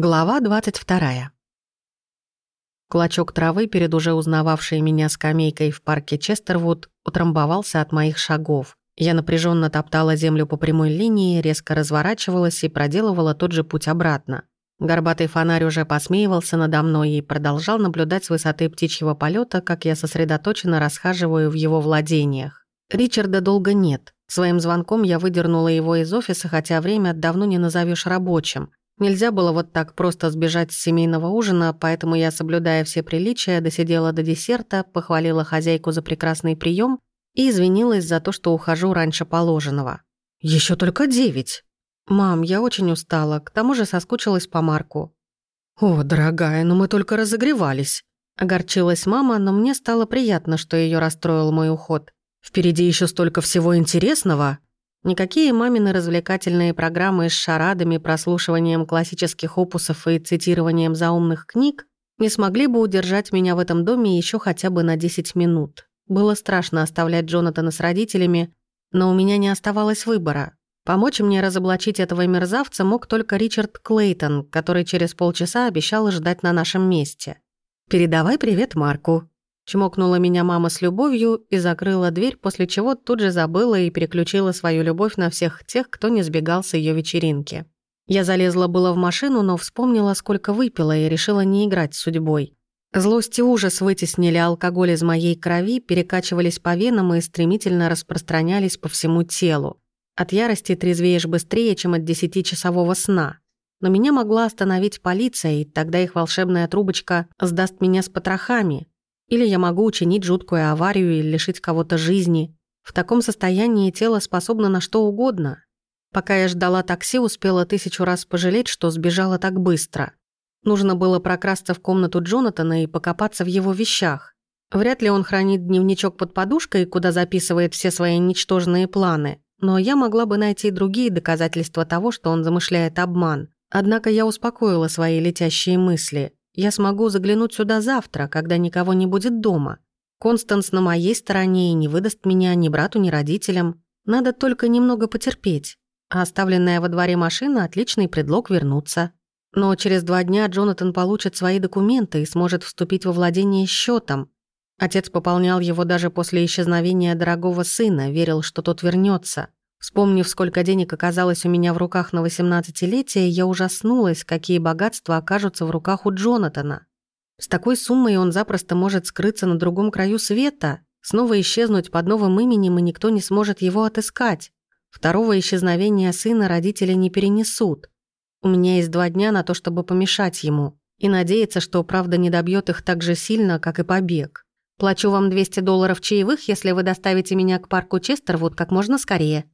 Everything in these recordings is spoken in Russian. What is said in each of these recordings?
Глава 22. Клочок травы перед уже узнававшей меня скамейкой в парке Честервуд утрамбовался от моих шагов. Я напряженно топтала землю по прямой линии, резко разворачивалась и проделывала тот же путь обратно. Горбатый фонарь уже посмеивался надо мной и продолжал наблюдать с высоты птичьего полета, как я сосредоточенно расхаживаю в его владениях. Ричарда долго нет. Своим звонком я выдернула его из офиса, хотя время давно не назовешь рабочим. Нельзя было вот так просто сбежать с семейного ужина, поэтому я, соблюдая все приличия, досидела до десерта, похвалила хозяйку за прекрасный прием и извинилась за то, что ухожу раньше положенного. Еще только девять. «Мам, я очень устала, к тому же соскучилась по Марку». «О, дорогая, но мы только разогревались». Огорчилась мама, но мне стало приятно, что ее расстроил мой уход. «Впереди еще столько всего интересного». Никакие мамины развлекательные программы с шарадами, прослушиванием классических опусов и цитированием заумных книг не смогли бы удержать меня в этом доме еще хотя бы на 10 минут. Было страшно оставлять Джонатана с родителями, но у меня не оставалось выбора. Помочь мне разоблачить этого мерзавца мог только Ричард Клейтон, который через полчаса обещал ждать на нашем месте. «Передавай привет Марку», Чмокнула меня мама с любовью и закрыла дверь, после чего тут же забыла и переключила свою любовь на всех тех, кто не сбегал с ее вечеринки. Я залезла было в машину, но вспомнила, сколько выпила, и решила не играть с судьбой. Злость и ужас вытеснили алкоголь из моей крови, перекачивались по венам и стремительно распространялись по всему телу. От ярости трезвеешь быстрее, чем от десятичасового сна. Но меня могла остановить полиция, и тогда их волшебная трубочка сдаст меня с потрохами, или я могу учинить жуткую аварию или лишить кого-то жизни. В таком состоянии тело способно на что угодно. Пока я ждала такси, успела тысячу раз пожалеть, что сбежала так быстро. Нужно было прокрасться в комнату Джонатана и покопаться в его вещах. Вряд ли он хранит дневничок под подушкой, куда записывает все свои ничтожные планы. Но я могла бы найти другие доказательства того, что он замышляет обман. Однако я успокоила свои летящие мысли. Я смогу заглянуть сюда завтра, когда никого не будет дома. Констанс на моей стороне и не выдаст меня ни брату, ни родителям. Надо только немного потерпеть. А оставленная во дворе машина – отличный предлог вернуться. Но через два дня Джонатан получит свои документы и сможет вступить во владение счетом. Отец пополнял его даже после исчезновения дорогого сына, верил, что тот вернется. Вспомнив, сколько денег оказалось у меня в руках на 18-летие, я ужаснулась, какие богатства окажутся в руках у Джонатана. С такой суммой он запросто может скрыться на другом краю света, снова исчезнуть под новым именем, и никто не сможет его отыскать. Второго исчезновения сына родители не перенесут. У меня есть два дня на то, чтобы помешать ему, и надеяться, что правда не добьет их так же сильно, как и побег. Плачу вам 200 долларов чаевых, если вы доставите меня к парку Честервуд как можно скорее.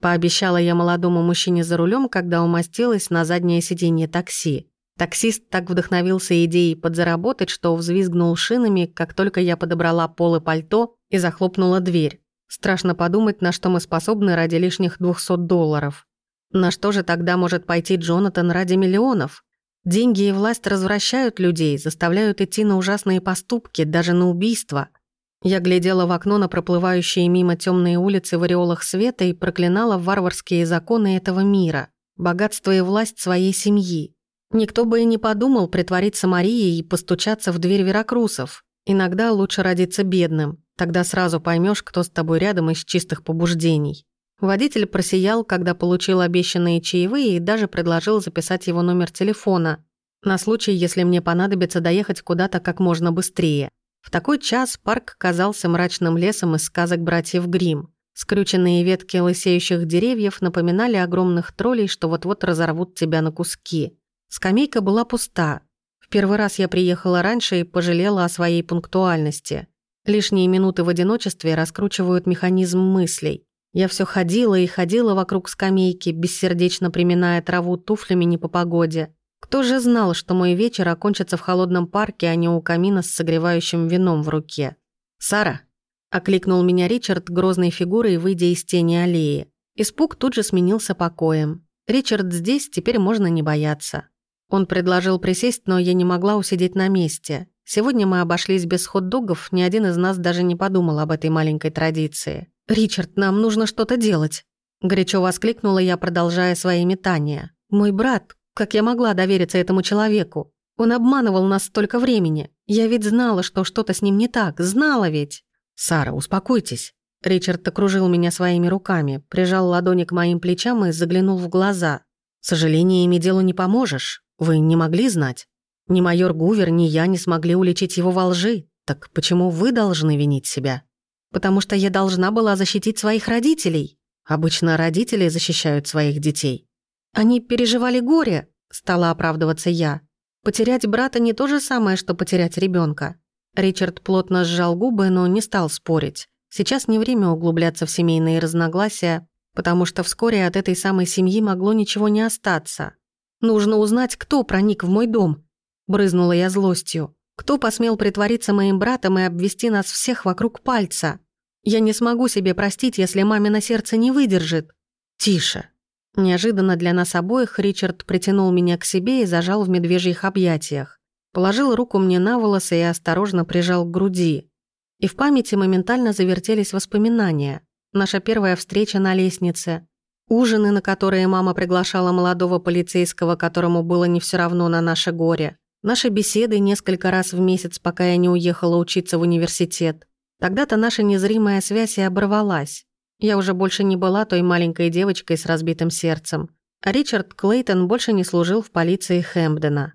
Пообещала я молодому мужчине за рулем, когда умостилась на заднее сиденье такси. Таксист так вдохновился идеей подзаработать, что взвизгнул шинами, как только я подобрала пол и пальто и захлопнула дверь. Страшно подумать, на что мы способны ради лишних 200 долларов. На что же тогда может пойти Джонатан ради миллионов? Деньги и власть развращают людей, заставляют идти на ужасные поступки, даже на убийство – я глядела в окно на проплывающие мимо темные улицы в ореолах света и проклинала варварские законы этого мира, богатство и власть своей семьи. Никто бы и не подумал притвориться Марией и постучаться в дверь Веракрусов. Иногда лучше родиться бедным, тогда сразу поймешь, кто с тобой рядом из чистых побуждений. Водитель просиял, когда получил обещанные чаевые и даже предложил записать его номер телефона на случай, если мне понадобится доехать куда-то как можно быстрее. В такой час парк казался мрачным лесом из сказок братьев Гримм. Скрюченные ветки лысеющих деревьев напоминали огромных троллей, что вот-вот разорвут тебя на куски. Скамейка была пуста. В первый раз я приехала раньше и пожалела о своей пунктуальности. Лишние минуты в одиночестве раскручивают механизм мыслей. Я все ходила и ходила вокруг скамейки, бессердечно приминая траву туфлями не по погоде. Кто же знал, что мой вечер окончится в холодном парке, а не у камина с согревающим вином в руке? «Сара!» – окликнул меня Ричард грозной фигурой, выйдя из тени аллеи. Испуг тут же сменился покоем. Ричард здесь, теперь можно не бояться. Он предложил присесть, но я не могла усидеть на месте. Сегодня мы обошлись без хот-догов, ни один из нас даже не подумал об этой маленькой традиции. «Ричард, нам нужно что-то делать!» Горячо воскликнула я, продолжая свои метания. «Мой брат, Как я могла довериться этому человеку? Он обманывал нас столько времени. Я ведь знала, что что-то с ним не так. Знала ведь. Сара, успокойтесь. Ричард окружил меня своими руками, прижал ладони к моим плечам и заглянул в глаза. «Сожалениями делу не поможешь. Вы не могли знать. Ни майор Гувер, ни я не смогли уличить его во лжи. Так почему вы должны винить себя? Потому что я должна была защитить своих родителей. Обычно родители защищают своих детей. Они переживали горе, стала оправдываться я. Потерять брата не то же самое, что потерять ребенка. Ричард плотно сжал губы, но не стал спорить. Сейчас не время углубляться в семейные разногласия, потому что вскоре от этой самой семьи могло ничего не остаться. Нужно узнать, кто проник в мой дом. Брызнула я злостью. Кто посмел притвориться моим братом и обвести нас всех вокруг пальца? Я не смогу себе простить, если мамино сердце не выдержит. Тише. Неожиданно для нас обоих Ричард притянул меня к себе и зажал в медвежьих объятиях. Положил руку мне на волосы и осторожно прижал к груди. И в памяти моментально завертелись воспоминания. Наша первая встреча на лестнице. Ужины, на которые мама приглашала молодого полицейского, которому было не все равно на наше горе. Наши беседы несколько раз в месяц, пока я не уехала учиться в университет. Тогда-то наша незримая связь и оборвалась. Я уже больше не была той маленькой девочкой с разбитым сердцем. А Ричард Клейтон больше не служил в полиции Хэмпдена.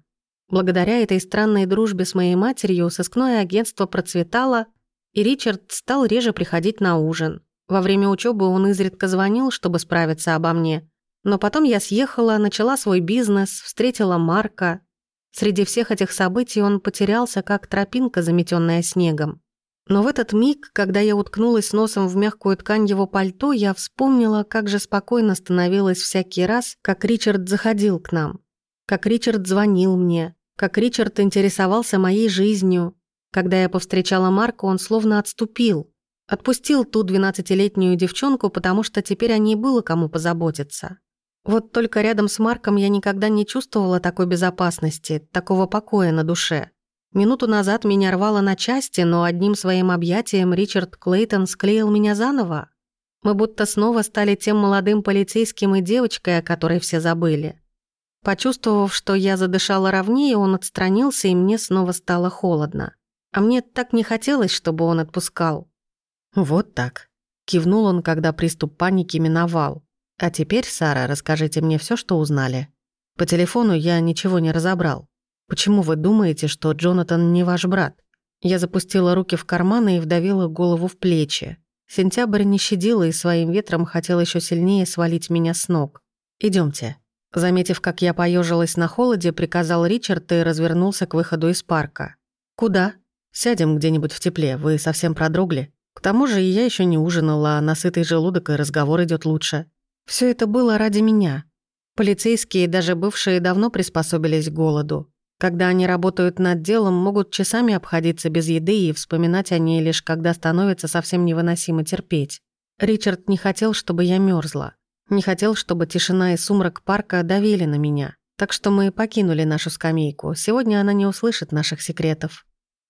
Благодаря этой странной дружбе с моей матерью сыскное агентство процветало, и Ричард стал реже приходить на ужин. Во время учебы он изредка звонил, чтобы справиться обо мне. Но потом я съехала, начала свой бизнес, встретила Марка. Среди всех этих событий он потерялся, как тропинка, заметенная снегом. Но в этот миг, когда я уткнулась носом в мягкую ткань его пальто, я вспомнила, как же спокойно становилось всякий раз, как Ричард заходил к нам. Как Ричард звонил мне. Как Ричард интересовался моей жизнью. Когда я повстречала Марка, он словно отступил. Отпустил ту двенадцатилетнюю девчонку, потому что теперь о ней было кому позаботиться. Вот только рядом с Марком я никогда не чувствовала такой безопасности, такого покоя на душе. Минуту назад меня рвало на части, но одним своим объятием Ричард Клейтон склеил меня заново. Мы будто снова стали тем молодым полицейским и девочкой, о которой все забыли. Почувствовав, что я задышала ровнее, он отстранился, и мне снова стало холодно. А мне так не хотелось, чтобы он отпускал. «Вот так», — кивнул он, когда приступ паники миновал. «А теперь, Сара, расскажите мне все, что узнали. По телефону я ничего не разобрал». «Почему вы думаете, что Джонатан не ваш брат?» Я запустила руки в карманы и вдавила голову в плечи. Сентябрь не щадила и своим ветром хотел еще сильнее свалить меня с ног. Идемте. Заметив, как я поежилась на холоде, приказал Ричард и развернулся к выходу из парка. «Куда?» «Сядем где-нибудь в тепле, вы совсем продрогли. К тому же я еще не ужинала, а на сытый желудок и разговор идет лучше. Все это было ради меня. Полицейские, даже бывшие, давно приспособились к голоду. Когда они работают над делом, могут часами обходиться без еды и вспоминать о ней лишь когда становится совсем невыносимо терпеть. Ричард не хотел, чтобы я мерзла, Не хотел, чтобы тишина и сумрак парка давили на меня. Так что мы покинули нашу скамейку. Сегодня она не услышит наших секретов.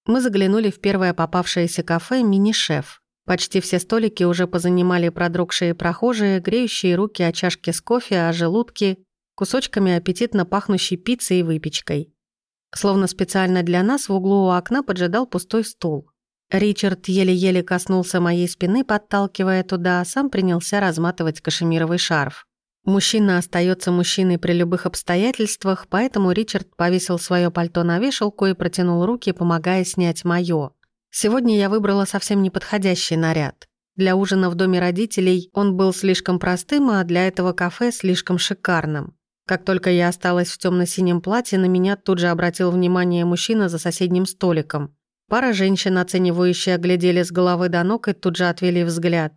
Мы заглянули в первое попавшееся кафе «Мини-шеф». Почти все столики уже позанимали продрогшие прохожие, греющие руки о чашке с кофе, а желудки кусочками аппетитно пахнущей пиццей и выпечкой. Словно специально для нас в углу у окна поджидал пустой стул. Ричард еле-еле коснулся моей спины, подталкивая туда, а сам принялся разматывать кашемировый шарф. Мужчина остается мужчиной при любых обстоятельствах, поэтому Ричард повесил свое пальто на вешалку и протянул руки, помогая снять моё. Сегодня я выбрала совсем неподходящий наряд. Для ужина в доме родителей он был слишком простым, а для этого кафе слишком шикарным. Как только я осталась в темно-синем платье, на меня тут же обратил внимание мужчина за соседним столиком. Пара женщин, оценивающие, оглядели с головы до ног и тут же отвели взгляд.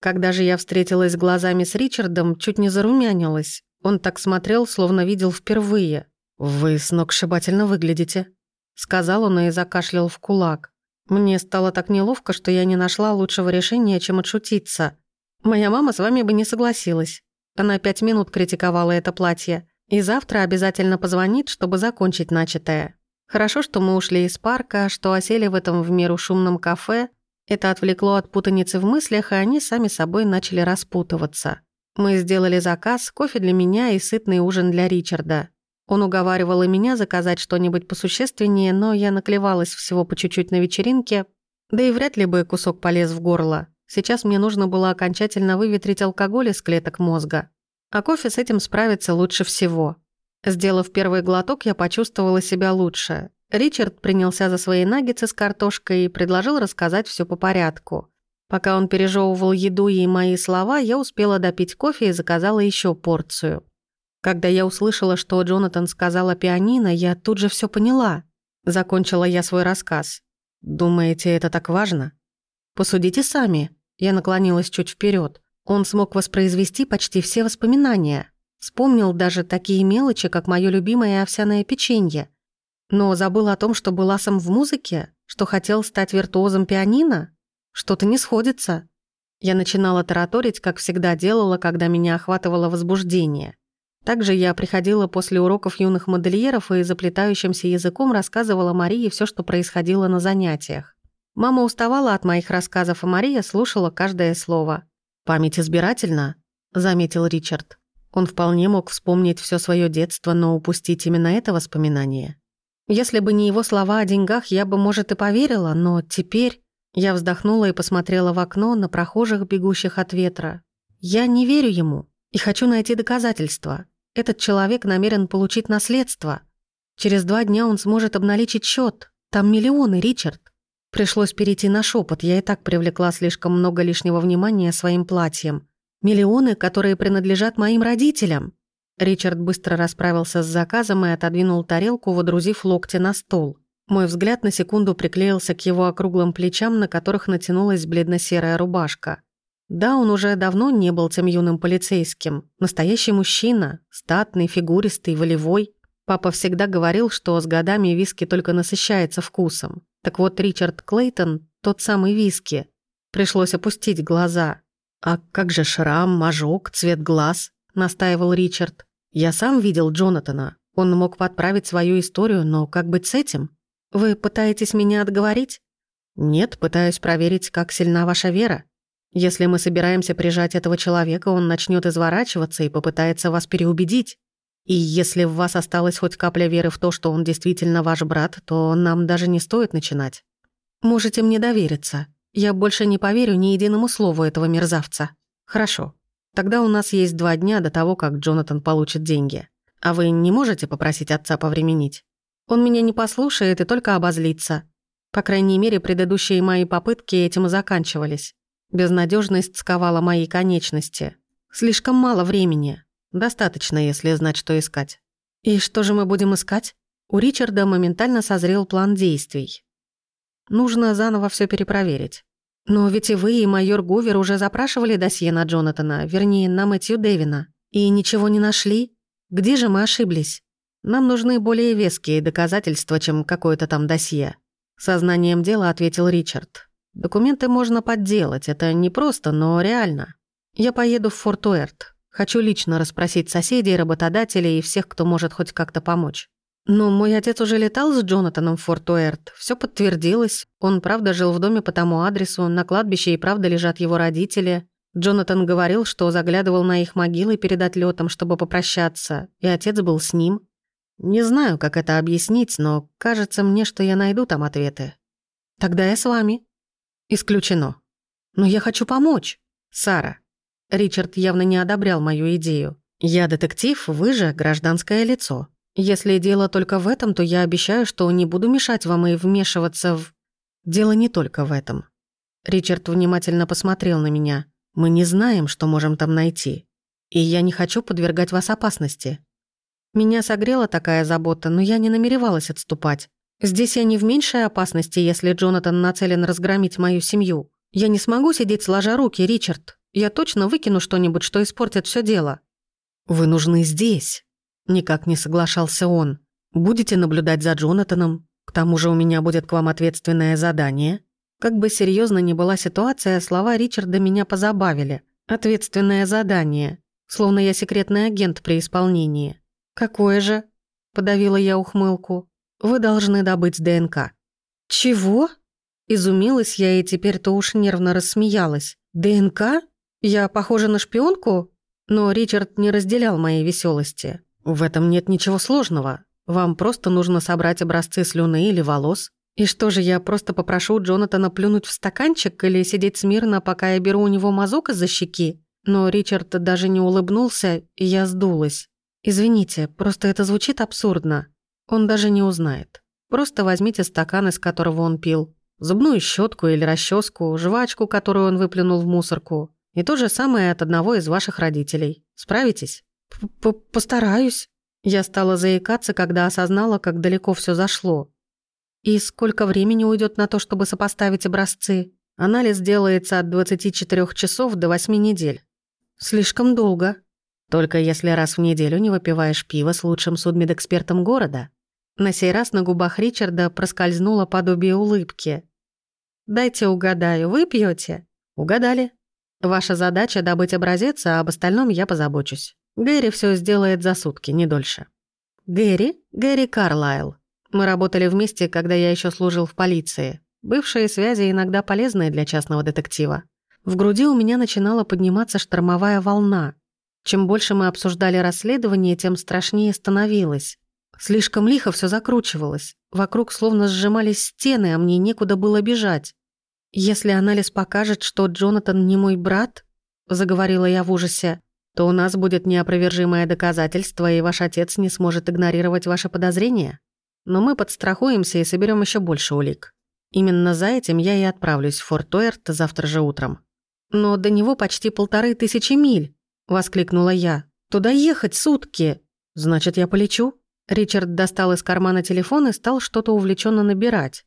Когда же я встретилась глазами с Ричардом, чуть не зарумянилась. Он так смотрел, словно видел впервые. «Вы сногсшибательно выглядите», — сказал он и закашлял в кулак. Мне стало так неловко, что я не нашла лучшего решения, чем отшутиться. Моя мама с вами бы не согласилась. Она пять минут критиковала это платье. И завтра обязательно позвонит, чтобы закончить начатое. Хорошо, что мы ушли из парка, что осели в этом в меру шумном кафе. Это отвлекло от путаницы в мыслях, и они сами собой начали распутываться. Мы сделали заказ, кофе для меня и сытный ужин для Ричарда. Он уговаривал и меня заказать что-нибудь посущественнее, но я наклевалась всего по чуть-чуть на вечеринке, да и вряд ли бы кусок полез в горло. Сейчас мне нужно было окончательно выветрить алкоголь из клеток мозга. А кофе с этим справится лучше всего. Сделав первый глоток, я почувствовала себя лучше. Ричард принялся за свои наггетсы с картошкой и предложил рассказать все по порядку. Пока он пережевывал еду и мои слова, я успела допить кофе и заказала еще порцию. Когда я услышала, что Джонатан сказал о пианино, я тут же все поняла. Закончила я свой рассказ. «Думаете, это так важно?» «Посудите сами». Я наклонилась чуть вперед. Он смог воспроизвести почти все воспоминания. Вспомнил даже такие мелочи, как мое любимое овсяное печенье – но забыл о том, что был асом в музыке, что хотел стать виртуозом пианино. Что-то не сходится. Я начинала тараторить, как всегда делала, когда меня охватывало возбуждение. Также я приходила после уроков юных модельеров и заплетающимся языком рассказывала Марии все, что происходило на занятиях. Мама уставала от моих рассказов, а Мария слушала каждое слово. «Память избирательна», — заметил Ричард. Он вполне мог вспомнить все свое детство, но упустить именно это воспоминание. Если бы не его слова о деньгах, я бы, может, и поверила, но теперь... Я вздохнула и посмотрела в окно на прохожих, бегущих от ветра. Я не верю ему и хочу найти доказательства. Этот человек намерен получить наследство. Через два дня он сможет обналичить счет. Там миллионы, Ричард. Пришлось перейти на шепот. Я и так привлекла слишком много лишнего внимания своим платьем. Миллионы, которые принадлежат моим родителям. Ричард быстро расправился с заказом и отодвинул тарелку, водрузив локти на стол. Мой взгляд на секунду приклеился к его округлым плечам, на которых натянулась бледно-серая рубашка. Да, он уже давно не был тем юным полицейским. Настоящий мужчина, статный, фигуристый, волевой. Папа всегда говорил, что с годами виски только насыщается вкусом. Так вот, Ричард Клейтон – тот самый виски. Пришлось опустить глаза. «А как же шрам, ожог, цвет глаз?» – настаивал Ричард. Я сам видел Джонатана. Он мог подправить свою историю, но как быть с этим? Вы пытаетесь меня отговорить? Нет, пытаюсь проверить, как сильна ваша вера. Если мы собираемся прижать этого человека, он начнет изворачиваться и попытается вас переубедить. И если в вас осталась хоть капля веры в то, что он действительно ваш брат, то нам даже не стоит начинать. Можете мне довериться. Я больше не поверю ни единому слову этого мерзавца. Хорошо. Тогда у нас есть два дня до того, как Джонатан получит деньги. А вы не можете попросить отца повременить? Он меня не послушает и только обозлится. По крайней мере, предыдущие мои попытки этим и заканчивались. Безнадежность сковала мои конечности. Слишком мало времени. Достаточно, если знать, что искать. И что же мы будем искать? У Ричарда моментально созрел план действий. Нужно заново все перепроверить. «Но ведь и вы, и майор Гувер уже запрашивали досье на Джонатана, вернее, на Мэтью Дэвина, и ничего не нашли? Где же мы ошиблись? Нам нужны более веские доказательства, чем какое-то там досье». Сознанием дела ответил Ричард. «Документы можно подделать, это не просто, но реально. Я поеду в Форт Уэрт. Хочу лично расспросить соседей, работодателей и всех, кто может хоть как-то помочь. Но мой отец уже летал с Джонатаном в Форт Уэрт. Все подтвердилось. Он правда жил в доме по тому адресу, на кладбище и правда лежат его родители. Джонатан говорил, что заглядывал на их могилы перед отлетом, чтобы попрощаться, и отец был с ним. Не знаю, как это объяснить, но кажется мне, что я найду там ответы. Тогда я с вами. Исключено. Но я хочу помочь. Сара. Ричард явно не одобрял мою идею. Я детектив, вы же гражданское лицо. Если дело только в этом, то я обещаю, что не буду мешать вам и вмешиваться в... Дело не только в этом. Ричард внимательно посмотрел на меня. Мы не знаем, что можем там найти. И я не хочу подвергать вас опасности. Меня согрела такая забота, но я не намеревалась отступать. Здесь я не в меньшей опасности, если Джонатан нацелен разгромить мою семью. Я не смогу сидеть сложа руки, Ричард. Я точно выкину что-нибудь, что испортит все дело. Вы нужны здесь. Никак не соглашался он. «Будете наблюдать за Джонатаном? К тому же у меня будет к вам ответственное задание». Как бы серьезно ни была ситуация, слова Ричарда меня позабавили. «Ответственное задание. Словно я секретный агент при исполнении». «Какое же?» – подавила я ухмылку. «Вы должны добыть ДНК». «Чего?» Изумилась я и теперь-то уж нервно рассмеялась. «ДНК? Я похожа на шпионку?» Но Ричард не разделял моей веселости. В этом нет ничего сложного. Вам просто нужно собрать образцы слюны или волос. И что же, я просто попрошу Джонатана плюнуть в стаканчик или сидеть смирно, пока я беру у него мазок из-за щеки? Но Ричард даже не улыбнулся, и я сдулась. «Извините, просто это звучит абсурдно. Он даже не узнает. Просто возьмите стакан, из которого он пил, зубную щетку или расческу, жвачку, которую он выплюнул в мусорку, и то же самое от одного из ваших родителей. Справитесь? П Постараюсь. Я стала заикаться, когда осознала, как далеко все зашло. И сколько времени уйдет на то, чтобы сопоставить образцы? Анализ делается от 24 часов до 8 недель. Слишком долго. Только если раз в неделю не выпиваешь пиво с лучшим судмедэкспертом города. На сей раз на губах Ричарда проскользнуло подобие улыбки. «Дайте угадаю, вы пьете? «Угадали. Ваша задача — добыть образец, а об остальном я позабочусь. Гэри все сделает за сутки, не дольше». «Гэри? Гэри Карлайл. Мы работали вместе, когда я еще служил в полиции. Бывшие связи иногда полезны для частного детектива. В груди у меня начинала подниматься штормовая волна. Чем больше мы обсуждали расследование, тем страшнее становилось. Слишком лихо все закручивалось. Вокруг словно сжимались стены, а мне некуда было бежать. «Если анализ покажет, что Джонатан не мой брат», — заговорила я в ужасе, «то у нас будет неопровержимое доказательство, и ваш отец не сможет игнорировать ваши подозрения. Но мы подстрахуемся и соберем еще больше улик. Именно за этим я и отправлюсь в Форт Уэрт завтра же утром». «Но до него почти полторы тысячи миль», — воскликнула я. «Туда ехать сутки. Значит, я полечу?» Ричард достал из кармана телефон и стал что-то увлеченно набирать.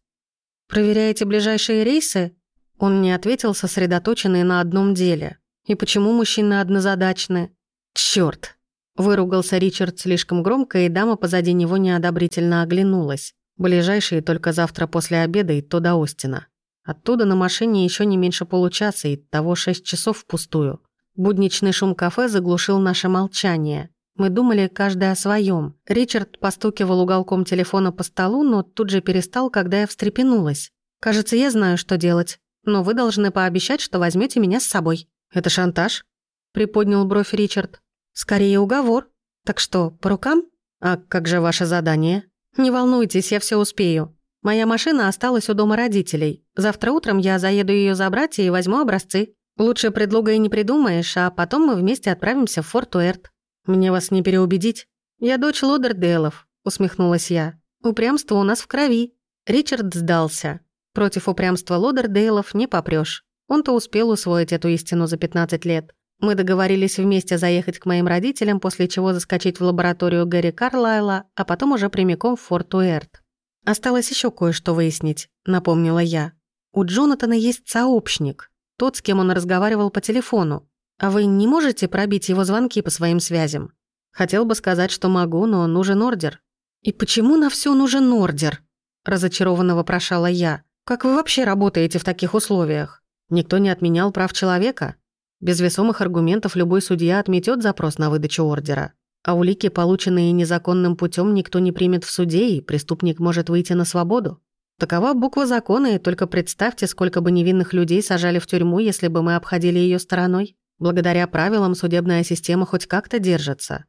«Проверяете ближайшие рейсы?» Он не ответил, сосредоточенный на одном деле. «И почему мужчины однозадачны?» «Чёрт!» Выругался Ричард слишком громко, и дама позади него неодобрительно оглянулась. Ближайшие только завтра после обеда и то до Остина. Оттуда на машине еще не меньше получаса, и того шесть часов впустую. Будничный шум кафе заглушил наше молчание. Мы думали каждый о своем. Ричард постукивал уголком телефона по столу, но тут же перестал, когда я встрепенулась. «Кажется, я знаю, что делать. Но вы должны пообещать, что возьмете меня с собой». «Это шантаж?» — приподнял бровь Ричард. «Скорее уговор. Так что, по рукам? А как же ваше задание?» «Не волнуйтесь, я все успею. Моя машина осталась у дома родителей. Завтра утром я заеду ее забрать и возьму образцы. Лучше предлога и не придумаешь, а потом мы вместе отправимся в Форт Уэрт. «Мне вас не переубедить. Я дочь Лодердейлов», — усмехнулась я. «Упрямство у нас в крови». Ричард сдался. Против упрямства Лодердейлов не попрёшь. Он-то успел усвоить эту истину за 15 лет. Мы договорились вместе заехать к моим родителям, после чего заскочить в лабораторию Гэри Карлайла, а потом уже прямиком в Форт Уэрт. «Осталось еще кое-что выяснить», — напомнила я. «У Джонатана есть сообщник, тот, с кем он разговаривал по телефону. А вы не можете пробить его звонки по своим связям? Хотел бы сказать, что могу, но нужен ордер. И почему на все нужен ордер? Разочарованно вопрошала я. Как вы вообще работаете в таких условиях? Никто не отменял прав человека. Без весомых аргументов любой судья отметет запрос на выдачу ордера. А улики, полученные незаконным путем, никто не примет в суде, и преступник может выйти на свободу. Такова буква закона, и только представьте, сколько бы невинных людей сажали в тюрьму, если бы мы обходили ее стороной. Благодаря правилам судебная система хоть как-то держится.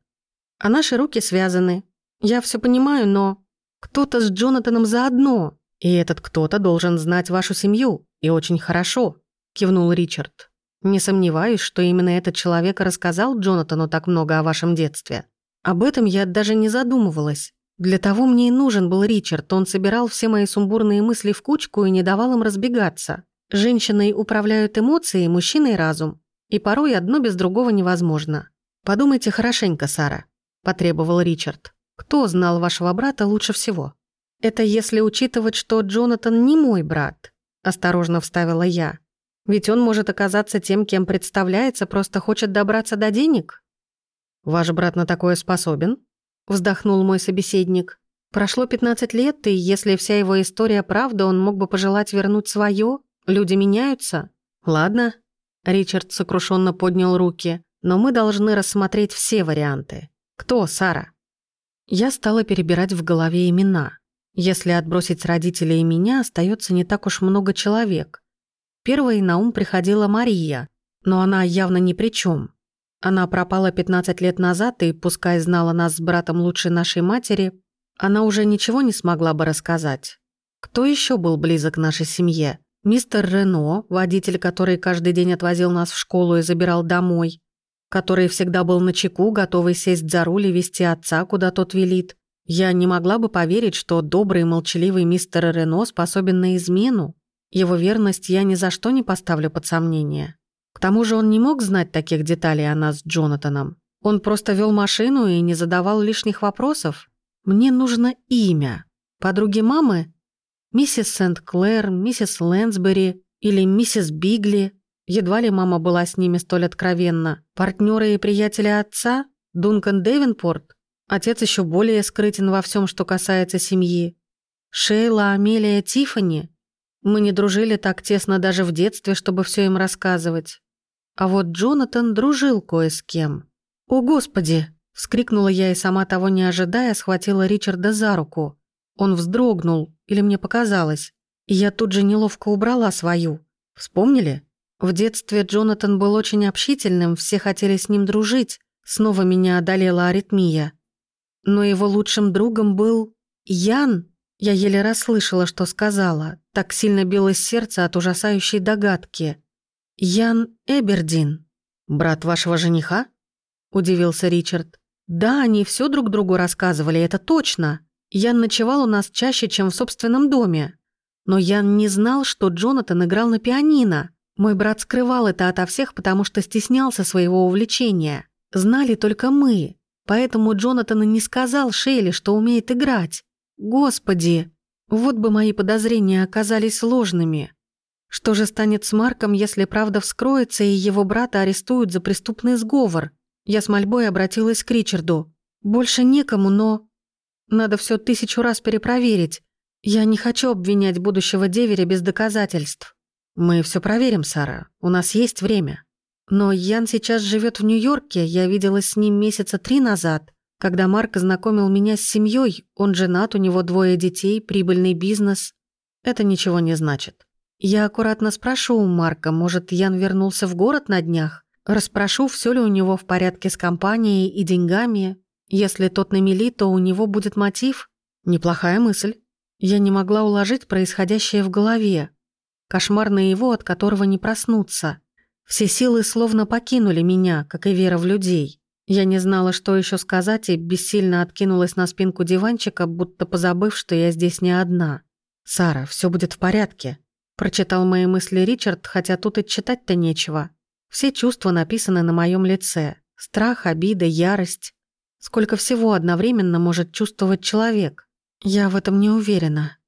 А наши руки связаны. Я все понимаю, но... Кто-то с Джонатаном заодно. И этот кто-то должен знать вашу семью. И очень хорошо», — кивнул Ричард. «Не сомневаюсь, что именно этот человек рассказал Джонатану так много о вашем детстве. Об этом я даже не задумывалась. Для того мне и нужен был Ричард. Он собирал все мои сумбурные мысли в кучку и не давал им разбегаться. Женщиной управляют эмоции, мужчиной разум. И порой одно без другого невозможно. Подумайте хорошенько, Сара, потребовал Ричард. Кто знал вашего брата лучше всего? Это если учитывать, что Джонатан не мой брат, осторожно вставила я. Ведь он может оказаться тем, кем представляется, просто хочет добраться до денег. Ваш брат на такое способен? вздохнул мой собеседник. Прошло 15 лет, и если вся его история правда, он мог бы пожелать вернуть свое. Люди меняются. Ладно, Ричард сокрушенно поднял руки. «Но мы должны рассмотреть все варианты. Кто Сара?» Я стала перебирать в голове имена. Если отбросить родителей и меня, остается не так уж много человек. Первой на ум приходила Мария, но она явно ни при чем. Она пропала 15 лет назад, и пускай знала нас с братом лучше нашей матери, она уже ничего не смогла бы рассказать. Кто еще был близок к нашей семье? Мистер Рено, водитель, который каждый день отвозил нас в школу и забирал домой, который всегда был на чеку, готовый сесть за руль и вести отца, куда тот велит. Я не могла бы поверить, что добрый и молчаливый мистер Рено способен на измену. Его верность я ни за что не поставлю под сомнение. К тому же он не мог знать таких деталей о нас с Джонатаном. Он просто вел машину и не задавал лишних вопросов. Мне нужно имя. Подруги мамы? Миссис Сент-Клэр, миссис Лэнсбери или миссис Бигли? Едва ли мама была с ними столь откровенна. Партнеры и приятели отца? Дункан Девинпорт? Отец еще более скрытен во всем, что касается семьи. Шейла, Амелия, Тифани? Мы не дружили так тесно даже в детстве, чтобы все им рассказывать. А вот Джонатан дружил кое с кем. «О, Господи!» — вскрикнула я и сама того не ожидая, схватила Ричарда за руку. Он вздрогнул, или мне показалось. И я тут же неловко убрала свою. Вспомнили? В детстве Джонатан был очень общительным, все хотели с ним дружить. Снова меня одолела аритмия. Но его лучшим другом был Ян. Я еле расслышала, что сказала. Так сильно билось сердце от ужасающей догадки. «Ян Эбердин». «Брат вашего жениха?» – удивился Ричард. «Да, они все друг другу рассказывали, это точно. Ян ночевал у нас чаще, чем в собственном доме. Но Ян не знал, что Джонатан играл на пианино. Мой брат скрывал это ото всех, потому что стеснялся своего увлечения. Знали только мы. Поэтому Джонатан и не сказал Шейли, что умеет играть. Господи, вот бы мои подозрения оказались ложными. Что же станет с Марком, если правда вскроется и его брата арестуют за преступный сговор? Я с мольбой обратилась к Ричарду. Больше некому, но... Надо все тысячу раз перепроверить. Я не хочу обвинять будущего деверя без доказательств. Мы все проверим, Сара. У нас есть время. Но Ян сейчас живет в Нью-Йорке. Я виделась с ним месяца три назад. Когда Марк знакомил меня с семьей, он женат, у него двое детей, прибыльный бизнес. Это ничего не значит. Я аккуратно спрошу у Марка, может, Ян вернулся в город на днях? Распрошу, все ли у него в порядке с компанией и деньгами. Если тот на мели, то у него будет мотив. Неплохая мысль. Я не могла уложить происходящее в голове. Кошмар на его, от которого не проснуться. Все силы словно покинули меня, как и вера в людей. Я не знала, что еще сказать, и бессильно откинулась на спинку диванчика, будто позабыв, что я здесь не одна. «Сара, все будет в порядке», Прочитал мои мысли Ричард, хотя тут и читать-то нечего. Все чувства написаны на моем лице. Страх, обида, ярость. Сколько всего одновременно может чувствовать человек. Я в этом не уверена.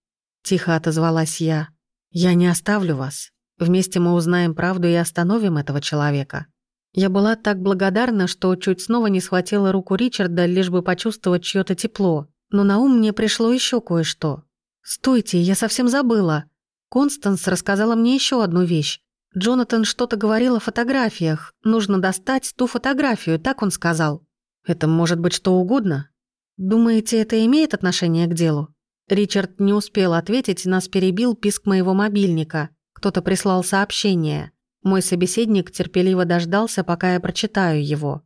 Тихо отозвалась я. Я не оставлю вас. Вместе мы узнаем правду и остановим этого человека. Я была так благодарна, что чуть снова не схватила руку Ричарда, лишь бы почувствовать чьё то тепло. Но на ум мне пришло еще кое-что. «Стойте, я совсем забыла. Констанс рассказала мне еще одну вещь. Джонатан что-то говорил о фотографиях. Нужно достать ту фотографию, так он сказал. Это может быть что угодно. Думаете, это имеет отношение к делу? Ричард не успел ответить, нас перебил писк моего мобильника. Кто-то прислал сообщение. Мой собеседник терпеливо дождался, пока я прочитаю его.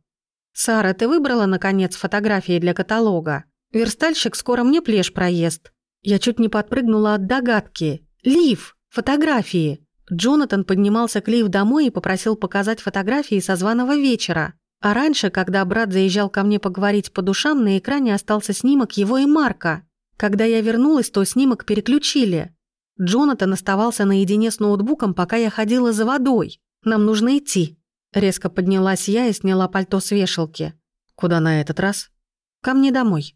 «Сара, ты выбрала, наконец, фотографии для каталога? Верстальщик скоро мне плешь проест». Я чуть не подпрыгнула от догадки. «Лив! Фотографии!» Джонатан поднимался к Лив домой и попросил показать фотографии со званого вечера. А раньше, когда брат заезжал ко мне поговорить по душам, на экране остался снимок его и Марка. Когда я вернулась, то снимок переключили. Джонатан оставался наедине с ноутбуком, пока я ходила за водой. Нам нужно идти. Резко поднялась я и сняла пальто с вешалки. Куда на этот раз? Ко мне домой.